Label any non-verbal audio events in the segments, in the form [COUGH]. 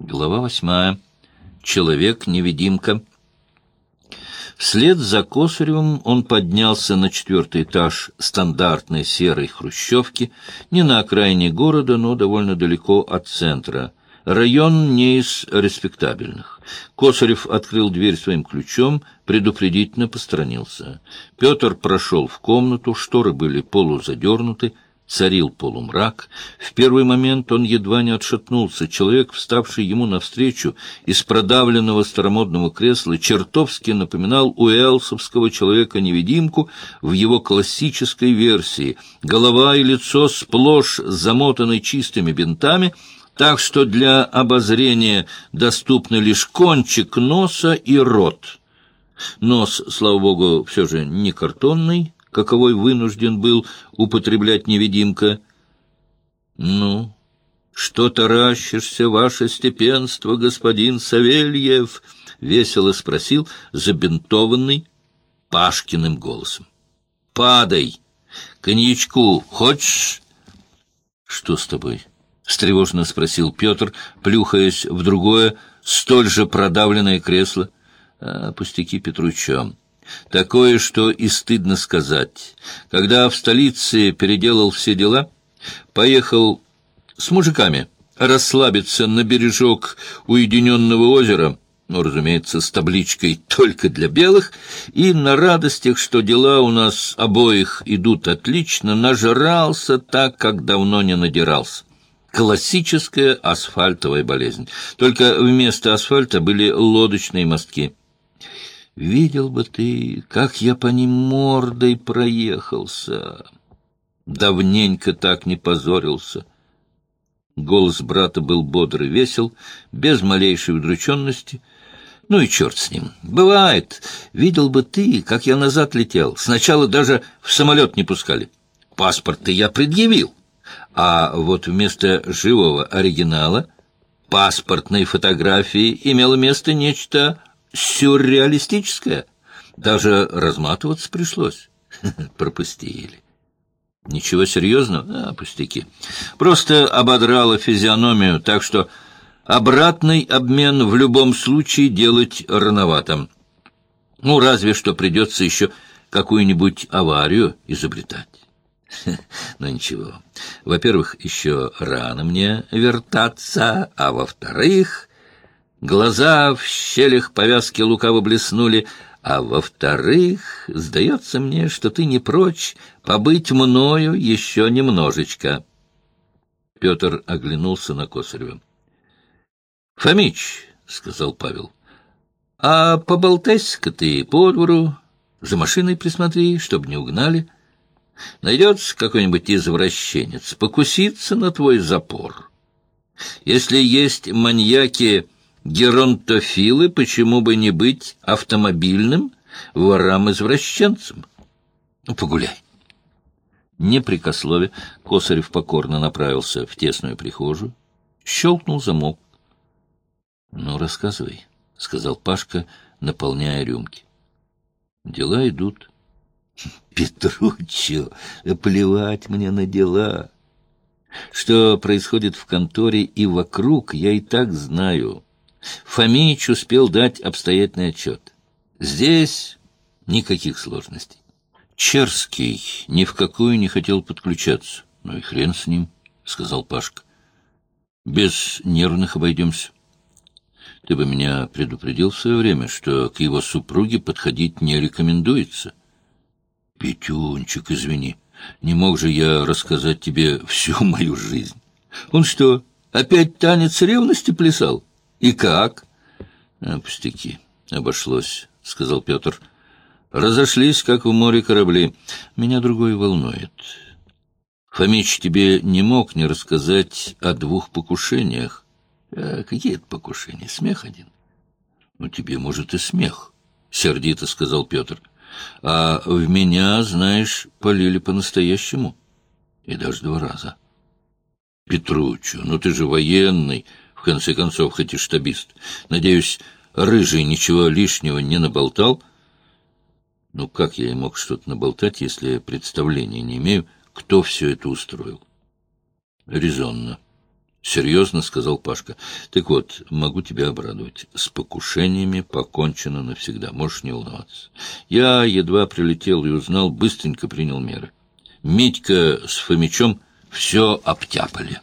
Глава восьмая. Человек-невидимка. Вслед за Косаревым он поднялся на четвертый этаж стандартной серой хрущевки, не на окраине города, но довольно далеко от центра. Район не из респектабельных. Косарев открыл дверь своим ключом, предупредительно посторонился. Петр прошел в комнату, шторы были полузадернуты, Царил полумрак. В первый момент он едва не отшатнулся. Человек, вставший ему навстречу из продавленного старомодного кресла, чертовски напоминал уэлсовского человека-невидимку в его классической версии. Голова и лицо сплошь замотаны чистыми бинтами, так что для обозрения доступны лишь кончик носа и рот. Нос, слава богу, все же не картонный, каковой вынужден был употреблять невидимка. «Ну, что таращишься, ваше степенство, господин Савельев?» — весело спросил забинтованный Пашкиным голосом. «Падай! Коньячку хочешь?» «Что с тобой?» — встревоженно спросил Петр, плюхаясь в другое, столь же продавленное кресло. «А, пустяки Петруча. Такое, что и стыдно сказать. Когда в столице переделал все дела, поехал с мужиками расслабиться на бережок уединенного озера, ну, разумеется, с табличкой «Только для белых», и на радостях, что дела у нас обоих идут отлично, нажрался так, как давно не надирался. Классическая асфальтовая болезнь. Только вместо асфальта были лодочные мостки. Видел бы ты, как я по ним мордой проехался. Давненько так не позорился. Голос брата был бодрый, весел, без малейшей удрученности. Ну и черт с ним. Бывает. Видел бы ты, как я назад летел. Сначала даже в самолет не пускали. Паспорт-то я предъявил. А вот вместо живого оригинала паспортной фотографии имело место нечто сюрреалистическое. Даже разматываться пришлось. [LAUGHS] Пропустили. Ничего серьезного? А, пустяки. Просто ободрала физиономию, так что обратный обмен в любом случае делать рановато. Ну, разве что придется еще какую-нибудь аварию изобретать. [LAUGHS] Но ничего. Во-первых, еще рано мне вертаться, а во-вторых, Глаза в щелях повязки лукаво блеснули, а во-вторых, сдается мне, что ты не прочь побыть мною еще немножечко. Петр оглянулся на Косарева. — Фомич, — сказал Павел, — а поболтайся-ка ты по двору, за машиной присмотри, чтобы не угнали. Найдется какой-нибудь извращенец, покуситься на твой запор. Если есть маньяки геронтофилы, почему бы не быть автомобильным ворам-извращенцем? Ну, погуляй. Не прикослове, Косарев покорно направился в тесную прихожую, щелкнул замок. — Ну, рассказывай, — сказал Пашка, наполняя рюмки. — Дела идут. — Петруччо, плевать мне на дела. Что происходит в конторе и вокруг, я и так знаю. — Фомич успел дать обстоятельный отчет. Здесь никаких сложностей. Черский ни в какую не хотел подключаться. Ну и хрен с ним, — сказал Пашка. Без нервных обойдемся. Ты бы меня предупредил в свое время, что к его супруге подходить не рекомендуется. Петюнчик, извини, не мог же я рассказать тебе всю мою жизнь. Он что, опять танец ревности плясал? И как? А, пустяки. Обошлось, сказал Петр. Разошлись, как в море корабли. Меня другое волнует. Фомич тебе не мог не рассказать о двух покушениях. А какие это покушения? Смех один. Ну, тебе, может, и смех, — сердито сказал Петр. А в меня, знаешь, полили по-настоящему. И даже два раза. Петручу, ну ты же военный, в конце концов, хоть и штабист. Надеюсь, Рыжий ничего лишнего не наболтал? Ну, как я и мог что-то наболтать, если я представления не имею, кто все это устроил? Резонно. Серьезно, — сказал Пашка. Так вот, могу тебя обрадовать. С покушениями покончено навсегда. Можешь не волноваться. Я едва прилетел и узнал, быстренько принял меры. Митька с Фомичом все обтяпали.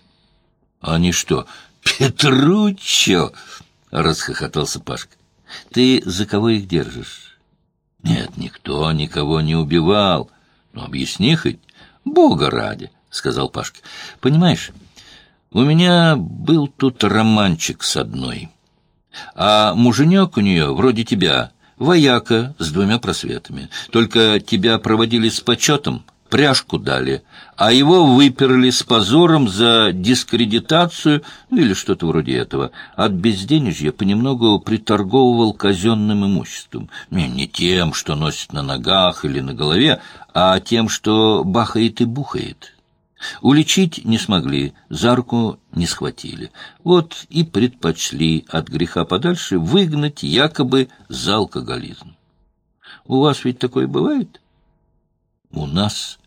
Они что, Петруччо? — расхохотался Пашка. Ты за кого их держишь? Нет, никто никого не убивал. Ну, объясни хоть. Бога ради, — сказал Пашка. Понимаешь... У меня был тут романчик с одной. А муженек у нее, вроде тебя, вояка с двумя просветами. Только тебя проводили с почетом, пряжку дали, а его выперли с позором за дискредитацию, ну или что-то вроде этого. От безденежья понемногу приторговывал казенным имуществом. Не тем, что носит на ногах или на голове, а тем, что бахает и бухает. Уличить не смогли, за руку не схватили. Вот и предпочли от греха подальше выгнать якобы за алкоголизм. У вас ведь такое бывает? У нас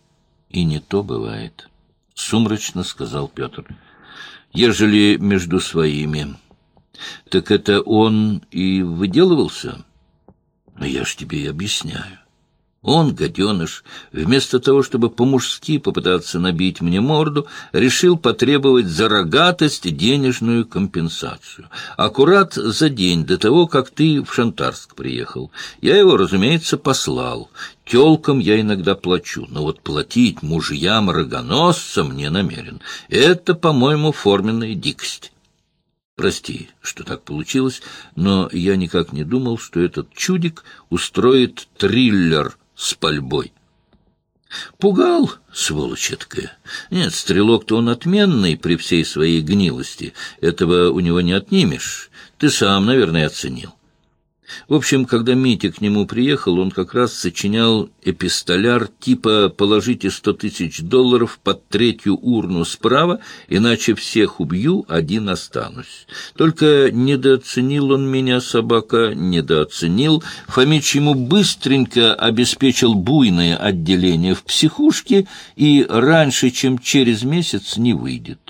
и не то бывает, — сумрачно сказал Петр. Ежели между своими, так это он и выделывался? Я ж тебе и объясняю. Он, гаденыш, вместо того, чтобы по-мужски попытаться набить мне морду, решил потребовать за рогатость денежную компенсацию. Аккурат за день до того, как ты в Шантарск приехал. Я его, разумеется, послал. Телкам я иногда плачу, но вот платить мужьям-рогоносцам не намерен. Это, по-моему, форменная дикость. Прости, что так получилось, но я никак не думал, что этот чудик устроит триллер — с пальбой. Пугал, сволочь эткая. Нет, стрелок-то он отменный при всей своей гнилости. Этого у него не отнимешь. Ты сам, наверное, оценил. В общем, когда Митя к нему приехал, он как раз сочинял эпистоляр типа «положите сто тысяч долларов под третью урну справа, иначе всех убью, один останусь». Только недооценил он меня, собака, недооценил. Фомич ему быстренько обеспечил буйное отделение в психушке и раньше, чем через месяц, не выйдет.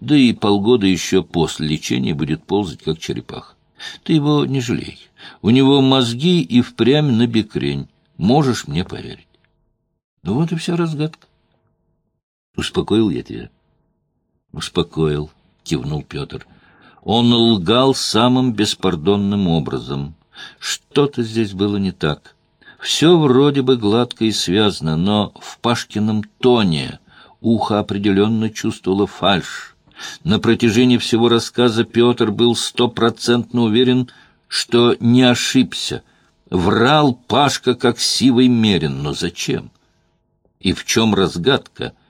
Да и полгода еще после лечения будет ползать, как черепаха. Ты его не жалей. У него мозги и впрямь на бекрень. Можешь мне поверить. Ну вот и вся разгадка. Успокоил я тебя? Успокоил, кивнул Петр. Он лгал самым беспардонным образом. Что-то здесь было не так. Все вроде бы гладко и связано, но в Пашкином тоне ухо определенно чувствовало фальшь. На протяжении всего рассказа Петр был стопроцентно уверен, что не ошибся. Врал Пашка как сивый мерин, но зачем? И в чем разгадка —